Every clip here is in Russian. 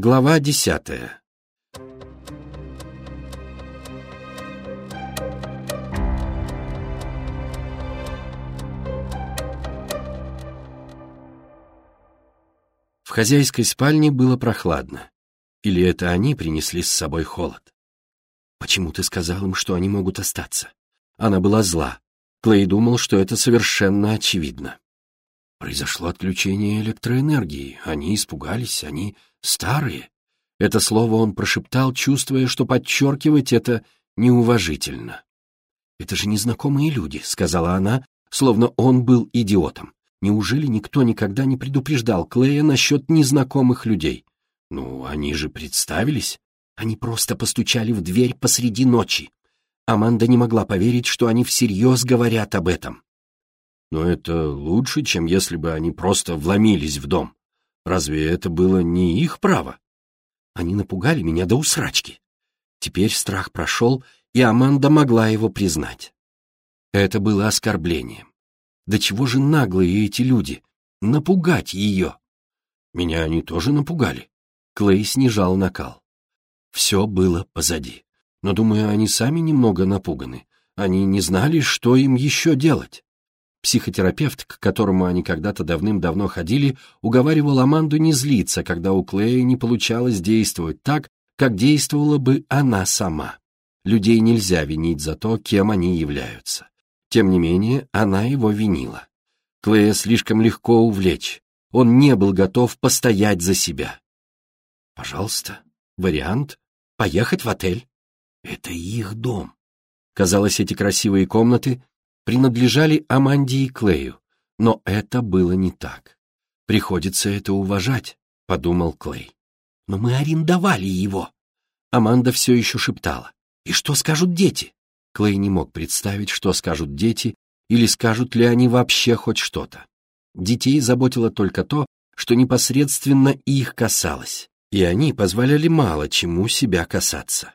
Глава десятая В хозяйской спальне было прохладно. Или это они принесли с собой холод? Почему ты сказал им, что они могут остаться? Она была зла. Клей думал, что это совершенно очевидно. Произошло отключение электроэнергии. Они испугались, они старые. Это слово он прошептал, чувствуя, что подчеркивать это неуважительно. «Это же незнакомые люди», — сказала она, словно он был идиотом. Неужели никто никогда не предупреждал Клея насчет незнакомых людей? Ну, они же представились. Они просто постучали в дверь посреди ночи. Аманда не могла поверить, что они всерьез говорят об этом. Но это лучше, чем если бы они просто вломились в дом. Разве это было не их право? Они напугали меня до усрачки. Теперь страх прошел, и Аманда могла его признать. Это было оскорблением. Да чего же наглые эти люди? Напугать ее. Меня они тоже напугали. Клей снижал накал. Все было позади. Но, думаю, они сами немного напуганы. Они не знали, что им еще делать. Психотерапевт, к которому они когда-то давным-давно ходили, уговаривал Аманду не злиться, когда у Клея не получалось действовать так, как действовала бы она сама. Людей нельзя винить за то, кем они являются. Тем не менее, она его винила. Клея слишком легко увлечь. Он не был готов постоять за себя. Пожалуйста, вариант — поехать в отель. Это их дом. Казалось, эти красивые комнаты принадлежали Аманде и Клею, но это было не так. Приходится это уважать, — подумал Клей. Но мы арендовали его. Аманда все еще шептала. И что скажут дети? Клей не мог представить, что скажут дети, или скажут ли они вообще хоть что-то. Детей заботило только то, что непосредственно их касалось, и они позволяли мало чему себя касаться.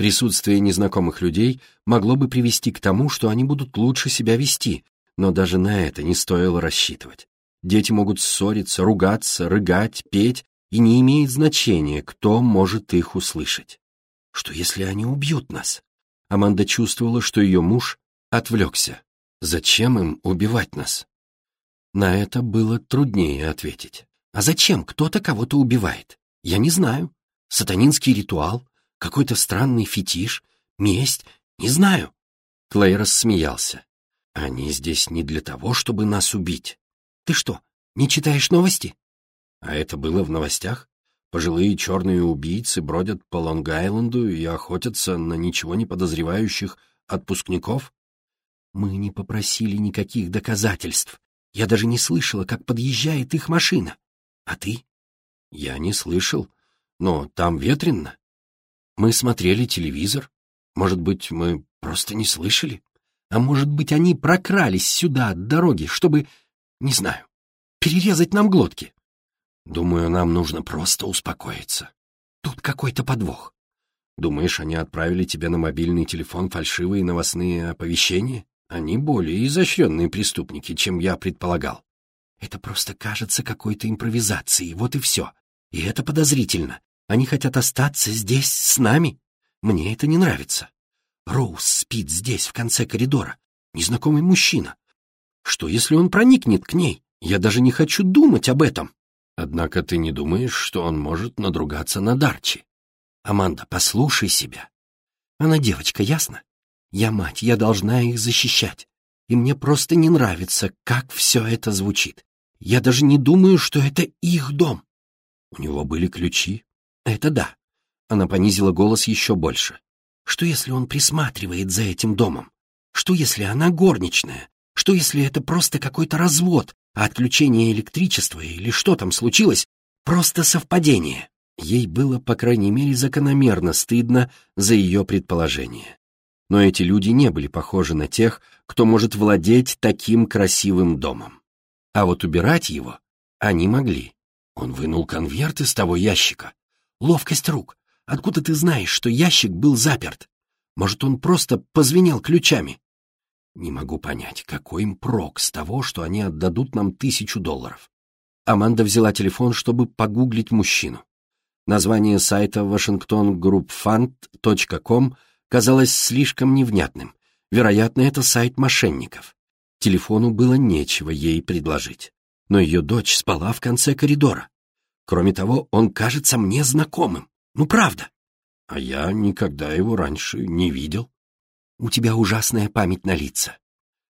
Присутствие незнакомых людей могло бы привести к тому, что они будут лучше себя вести, но даже на это не стоило рассчитывать. Дети могут ссориться, ругаться, рыгать, петь, и не имеет значения, кто может их услышать. Что если они убьют нас? Аманда чувствовала, что ее муж отвлекся. Зачем им убивать нас? На это было труднее ответить. А зачем кто-то кого-то убивает? Я не знаю. Сатанинский ритуал, какой-то странный фетиш, месть, не знаю. Клей рассмеялся. Они здесь не для того, чтобы нас убить. Ты что, не читаешь новости? А это было в новостях? Пожилые черные убийцы бродят по Лонг-Айленду и охотятся на ничего не подозревающих отпускников? Мы не попросили никаких доказательств. Я даже не слышала, как подъезжает их машина. А ты? Я не слышал, но там ветрено. Мы смотрели телевизор. Может быть, мы просто не слышали? А может быть, они прокрались сюда от дороги, чтобы, не знаю, перерезать нам глотки? Думаю, нам нужно просто успокоиться. Тут какой-то подвох. Думаешь, они отправили тебе на мобильный телефон фальшивые новостные оповещения? Они более изощренные преступники, чем я предполагал. Это просто кажется какой-то импровизацией, вот и все. И это подозрительно. Они хотят остаться здесь с нами. Мне это не нравится. Роуз спит здесь, в конце коридора. Незнакомый мужчина. Что, если он проникнет к ней? Я даже не хочу думать об этом. Однако ты не думаешь, что он может надругаться на Дарчи? Аманда, послушай себя. Она девочка, ясно? Я мать, я должна их защищать. И мне просто не нравится, как все это звучит. Я даже не думаю, что это их дом. У него были ключи? Это да. Она понизила голос еще больше. Что если он присматривает за этим домом? Что если она горничная? Что если это просто какой-то развод, а отключение электричества или что там случилось, просто совпадение. Ей было, по крайней мере, закономерно стыдно за ее предположение. Но эти люди не были похожи на тех, кто может владеть таким красивым домом. А вот убирать его они могли. Он вынул конверт из того ящика. Ловкость рук. Откуда ты знаешь, что ящик был заперт? Может, он просто позвенел ключами? Не могу понять, какой им прок с того, что они отдадут нам тысячу долларов. Аманда взяла телефон, чтобы погуглить мужчину. Название сайта washingtongroupfund.com казалось слишком невнятным. Вероятно, это сайт мошенников. Телефону было нечего ей предложить. Но ее дочь спала в конце коридора. Кроме того, он кажется мне знакомым. Ну, правда. А я никогда его раньше не видел. У тебя ужасная память на лица.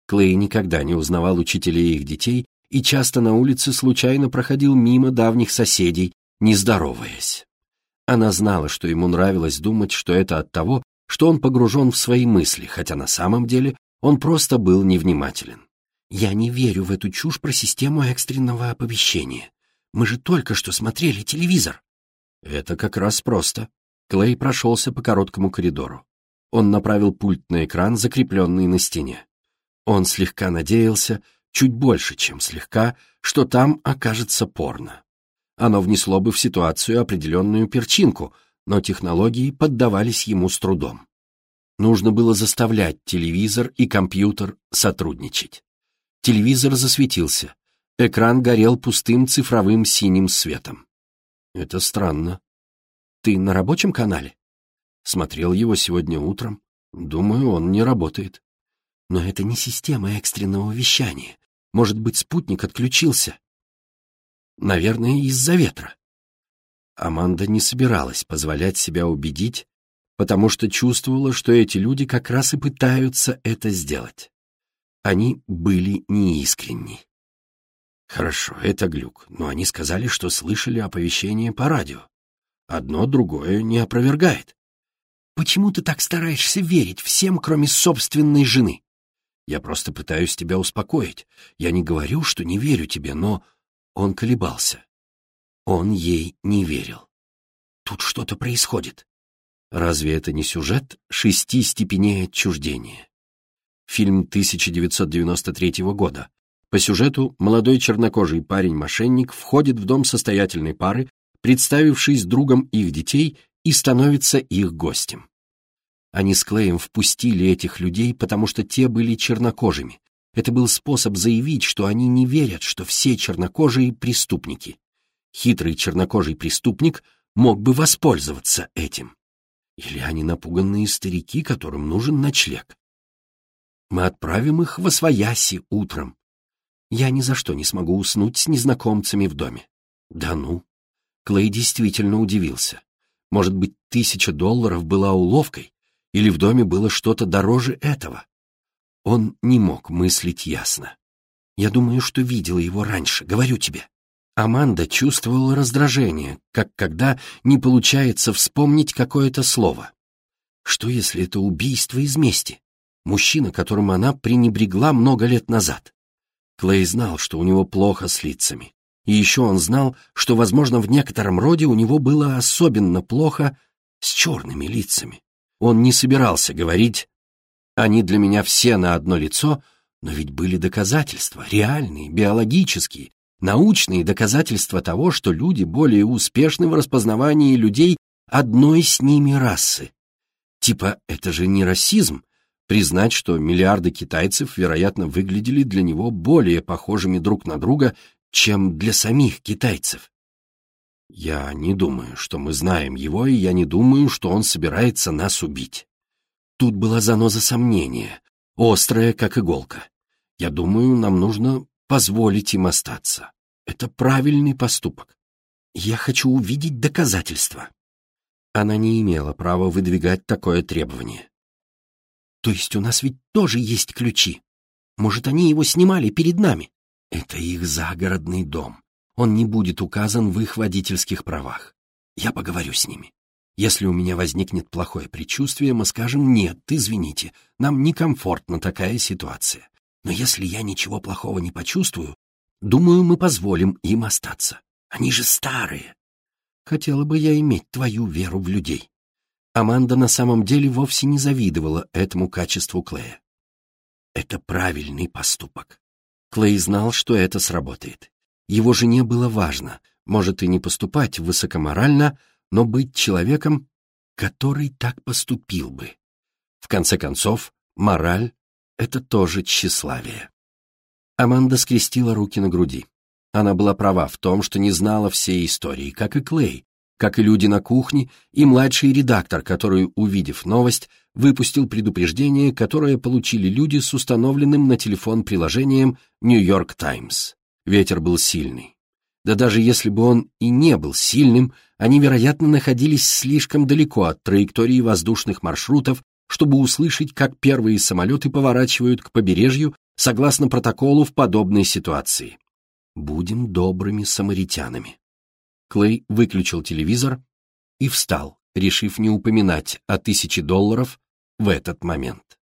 Клей никогда не узнавал учителей их детей и часто на улице случайно проходил мимо давних соседей, не здороваясь. Она знала, что ему нравилось думать, что это от того, что он погружен в свои мысли, хотя на самом деле он просто был невнимателен. «Я не верю в эту чушь про систему экстренного оповещения. Мы же только что смотрели телевизор». «Это как раз просто». Клей прошелся по короткому коридору. Он направил пульт на экран, закрепленный на стене. Он слегка надеялся, чуть больше, чем слегка, что там окажется порно. Оно внесло бы в ситуацию определенную перчинку, но технологии поддавались ему с трудом. Нужно было заставлять телевизор и компьютер сотрудничать. Телевизор засветился. Экран горел пустым цифровым синим светом. Это странно. Ты на рабочем канале? Смотрел его сегодня утром. Думаю, он не работает. Но это не система экстренного вещания. Может быть, спутник отключился. Наверное, из-за ветра. Аманда не собиралась позволять себя убедить, потому что чувствовала, что эти люди как раз и пытаются это сделать. Они были неискренни. Хорошо, это глюк, но они сказали, что слышали оповещение по радио. Одно другое не опровергает. Почему ты так стараешься верить всем, кроме собственной жены? Я просто пытаюсь тебя успокоить. Я не говорю, что не верю тебе, но... Он колебался. Он ей не верил. Тут что-то происходит. Разве это не сюжет шести степеней отчуждения? Фильм 1993 года. По сюжету молодой чернокожий парень-мошенник входит в дом состоятельной пары, представившись другом их детей, и становится их гостем. Они с Клеем впустили этих людей, потому что те были чернокожими. Это был способ заявить, что они не верят, что все чернокожие преступники. Хитрый чернокожий преступник мог бы воспользоваться этим. Или они напуганные старики, которым нужен ночлег. Мы отправим их во свояси утром. Я ни за что не смогу уснуть с незнакомцами в доме. Да ну. Клей действительно удивился. Может быть, тысяча долларов была уловкой, или в доме было что-то дороже этого? Он не мог мыслить ясно. Я думаю, что видела его раньше, говорю тебе. Аманда чувствовала раздражение, как когда не получается вспомнить какое-то слово. Что если это убийство из мести? Мужчина, которым она пренебрегла много лет назад. Клей знал, что у него плохо с лицами. И еще он знал, что, возможно, в некотором роде у него было особенно плохо с черными лицами. Он не собирался говорить «они для меня все на одно лицо», но ведь были доказательства, реальные, биологические, научные доказательства того, что люди более успешны в распознавании людей одной с ними расы. Типа, это же не расизм, признать, что миллиарды китайцев, вероятно, выглядели для него более похожими друг на друга, чем для самих китайцев. Я не думаю, что мы знаем его, и я не думаю, что он собирается нас убить. Тут была заноза сомнения, острая, как иголка. Я думаю, нам нужно позволить им остаться. Это правильный поступок. Я хочу увидеть доказательства. Она не имела права выдвигать такое требование. То есть у нас ведь тоже есть ключи. Может, они его снимали перед нами? Это их загородный дом. Он не будет указан в их водительских правах. Я поговорю с ними. Если у меня возникнет плохое предчувствие, мы скажем «нет, извините, нам некомфортна такая ситуация». Но если я ничего плохого не почувствую, думаю, мы позволим им остаться. Они же старые. Хотела бы я иметь твою веру в людей. Аманда на самом деле вовсе не завидовала этому качеству Клея. Это правильный поступок. Клей знал, что это сработает. Его жене было важно, может и не поступать высокоморально, но быть человеком, который так поступил бы. В конце концов, мораль это тоже тщеславие. Аманда скрестила руки на груди. Она была права в том, что не знала всей истории, как и Клей, как и люди на кухне, и младший редактор, который, увидев новость, выпустил предупреждение, которое получили люди с установленным на телефон приложением «Нью-Йорк Таймс». Ветер был сильный. Да даже если бы он и не был сильным, они, вероятно, находились слишком далеко от траектории воздушных маршрутов, чтобы услышать, как первые самолеты поворачивают к побережью согласно протоколу в подобной ситуации. Будем добрыми самаритянами. Клей выключил телевизор и встал, решив не упоминать о тысяче долларов в этот момент.